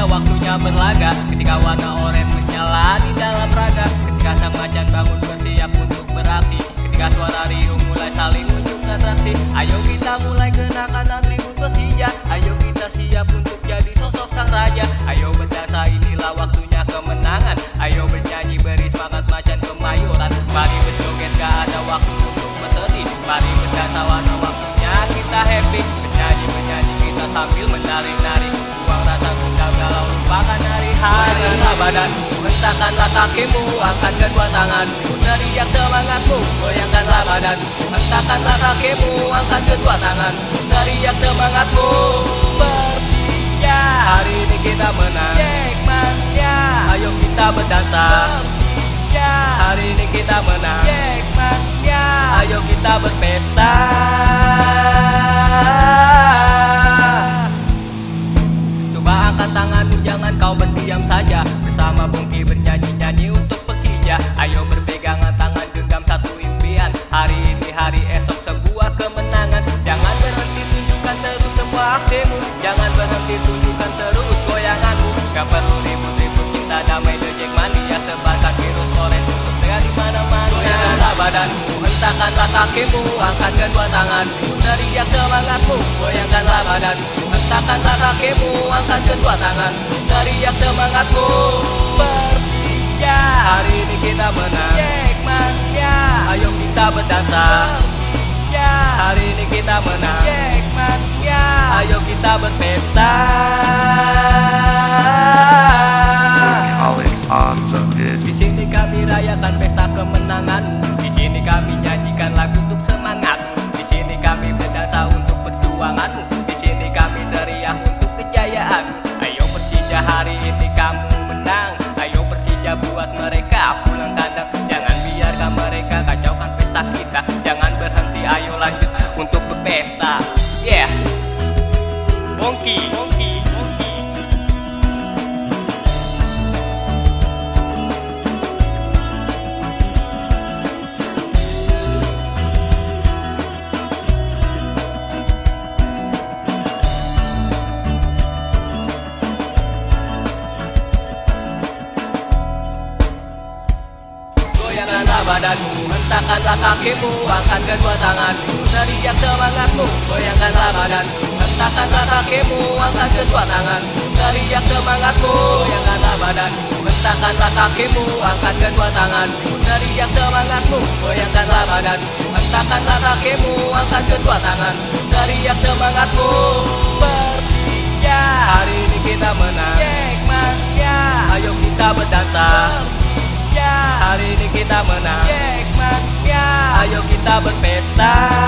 Persija waktunya berlaga Ketika warna oranye menyala di dalam raga Ketika sang macan bangun bersiap untuk beraksi Ketika suara riuh mulai saling menunjukkan atraksi Ayo kita mulai kenakan atribut Persija Ayo kita siap untuk jadi sosok sang raja Ayo berdansa inilah waktunya kemenangan Ayo bernyanyi beri semangat macan kemayoran Mari berjoget gak ada waktu untuk bersedih Mari berdansa warna waktunya kita happy Bernyanyi bernyanyi kita sambil menari-nari lupakan hari-hari badanmu, hentakanlah kakimu Angkat kedua tanganmu, teriak semangatmu Goyangkanlah badanmu, hentakanlah kakimu Angkat kedua tanganmu, teriak semangatmu. Persija Hari ini kita menang. Jackmania Ayo kita berdansa. Persija Hari ini kita menang. Jackmania Ayo kita berpesta cinta damai The Jackmania Sebarkan virus orange untuk dari mana-mana. Goyangkanlah badanmu, hentakanlah kakimu Angkat kedua tanganmu, teriak semangatmu Goyangkanlah badanmu, hentakanlah kakimu Angkat kedua tanganmu, teriak semangatmu. Persija Hari ini kita menang. Jackmania Ayo kita berdansa. Persija Hari ini kita menang. Jackmania Ayo kita berpesta badanmu, hentakanlah kakimu Angkat kedua tanganmu, teriak semangatmu Goyangkanlah badanmu, hentakanlah kakimu Angkat kedua tanganmu, teriak semangatmu Goyangkanlah badanmu, hentakanlah kakimu Angkat kedua tanganmu, teriak semangatmu Goyangkanlah badanmu, hentakanlah kakimu Angkat kedua tanganmu, teriak semangatmu Persija Hari ini kita menang. Ya. Ayo kita berpesta.